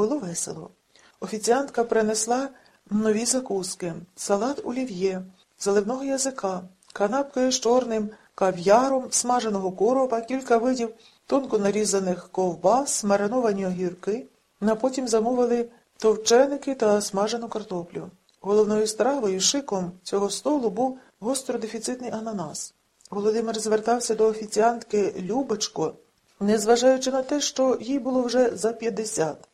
Було весело. Офіціантка принесла нові закуски, салат олів'є, заливного язика, канапки з чорним кав'яром, смаженого коропа, кілька видів тонко нарізаних ковбас, мариновані огірки, а потім замовили товченики та смажену картоплю. Головною стравою, шиком цього столу був гостродефіцитний ананас. Володимир звертався до офіціантки Любочко, незважаючи на те, що їй було вже за 50.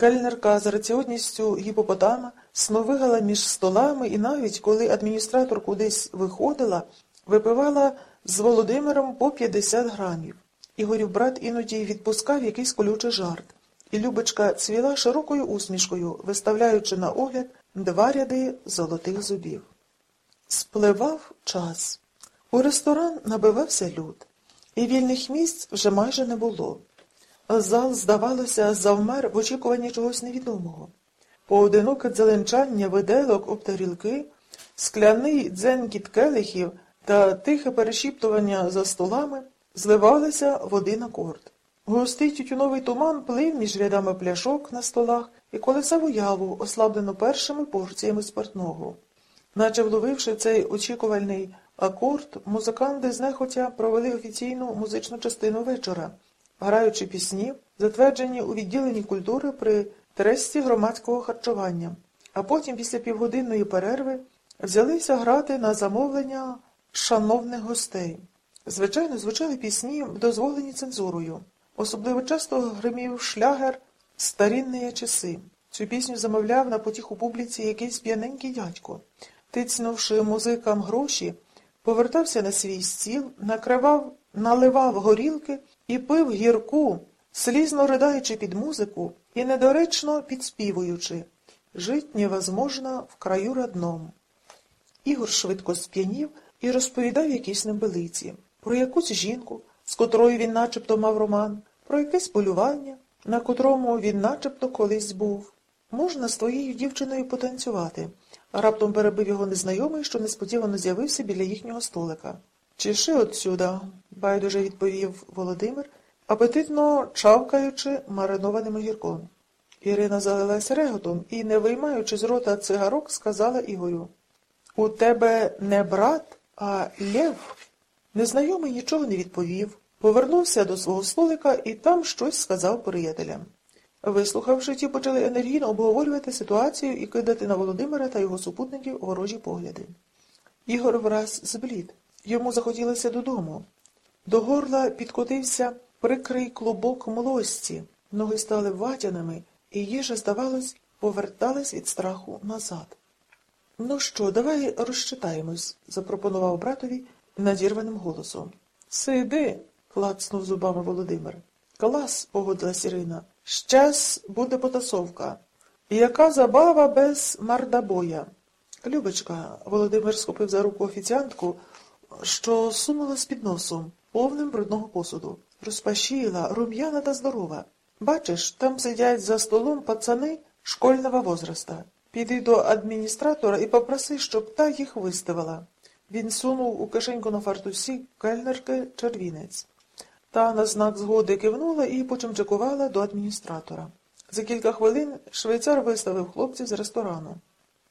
Кельнерка з раціонністю гіпопотама сновигала між столами і навіть, коли адміністратор кудись виходила, випивала з Володимиром по 50 грамів. Ігорів брат іноді відпускав якийсь колючий жарт, і Любочка цвіла широкою усмішкою, виставляючи на огляд два ряди золотих зубів. Спливав час. У ресторан набивався люд, і вільних місць вже майже не було. Зал, здавалося, завмер в очікуванні чогось невідомого. Поодиноке дзеленчання виделок об тарілки, скляний дзенькіт келихів та тихе перешіптування за столами зливалися в один акорд. Густий тютюновий туман плив між рядами пляшок на столах і колесав уяву, ослаблено першими порціями спиртного. Наче вловивши цей очікувальний акорд, музиканти знехотя провели офіційну музичну частину вечора, граючи пісні, затверджені у відділенні культури при тресті громадського харчування, а потім, після півгодинної перерви, взялися грати на замовлення шановних гостей. Звичайно, звучали пісні, дозволені цензурою. Особливо часто гримів шлягер старінні часи. Цю пісню замовляв на потіху публіці якийсь п'яненький дядько. Тицнувши музикам гроші, повертався на свій стіл, накривав, наливав горілки і пив гірку, слізно ридаючи під музику і недоречно підспівуючи «Жить невозможно в краю родном». Ігор швидко сп'янів і розповідав якісь небелиці про якусь жінку, з котрою він начебто мав роман, про якесь полювання, на котрому він начебто колись був. Можна з твоєю дівчиною потанцювати, раптом перебив його незнайомий, що несподівано з'явився біля їхнього столика. Чеши отсюда, байдуже відповів Володимир, апетитно чавкаючи маринованим огірком. Ірина залилась реготом і, не виймаючи з рота цигарок, сказала Ігорю У тебе не брат, а лев. Незнайомий нічого не відповів, повернувся до свого столика і там щось сказав приятелям. Вислухавши, ті почали енергійно обговорювати ситуацію і кидати на Володимира та його супутників ворожі погляди. Ігор враз зблід. Йому захотілося додому. До горла підкотився прикрий клубок млості, ноги стали ватяними, і їжа, здавалось, поверталась від страху назад. Ну що, давай розчитаємось, запропонував братові надірваним голосом. Сиди, клацнув зубами Володимир. Клас, погодилась Ірина. Щас буде потасовка. Яка забава без мардабоя? Любочка, Володимир схопив за руку офіціантку, що сунула з під носом, повним брудного посуду. Розпашіла, рум'яна та здорова. Бачиш, там сидять за столом пацани школьного возраста. Піди до адміністратора і попроси, щоб та їх виставила. Він сунув у кишеньку на фартусі кельнерки червінець. Та на знак згоди кивнула і почимчикувала до адміністратора. За кілька хвилин швейцар виставив хлопців з ресторану.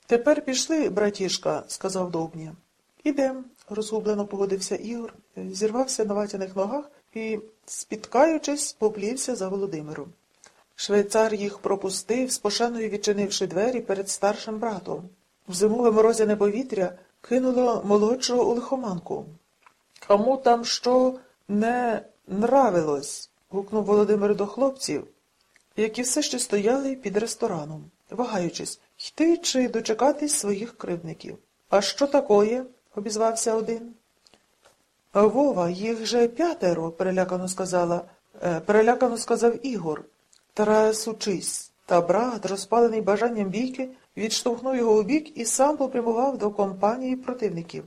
Тепер пішли, братішка, сказав Довбня. Ідем, розгублено погодився Ігор, зірвався на ватяних ногах і, спіткаючись, поплівся за Володимиром. Швейцар їх пропустив, з пошаною відчинивши двері перед старшим братом. В зимове морозяне повітря кинуло молодшого у лихоманку. Кому там що не нравилось? гукнув Володимир до хлопців, які все ще стояли під рестораном, вагаючись, йти чи дочекатись своїх кривдників. А що такое? Обізвався один. Вова, їх же п'ятеро, перелякано сказала, е, перелякано сказав Ігор. Тарас учись. Та брат, розпалений бажанням бійки, відштовхнув його у бік і сам попрямував до компанії противників.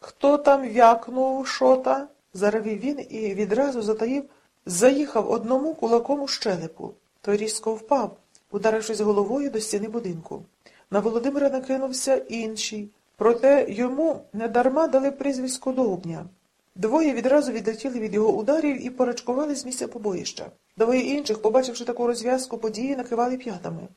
Хто там вякнув шота? заревів він і відразу затаїв, заїхав одному кулаком у щелепу. Той різко впав, ударившись головою до стіни будинку. На Володимира накинувся інший, проте йому недарма дали прізвисько Довбня. Двоє відразу відлетіли від його ударів і порачкували з місця побоїща. Двоє інших, побачивши таку розв'язку події, накивали п'ятами.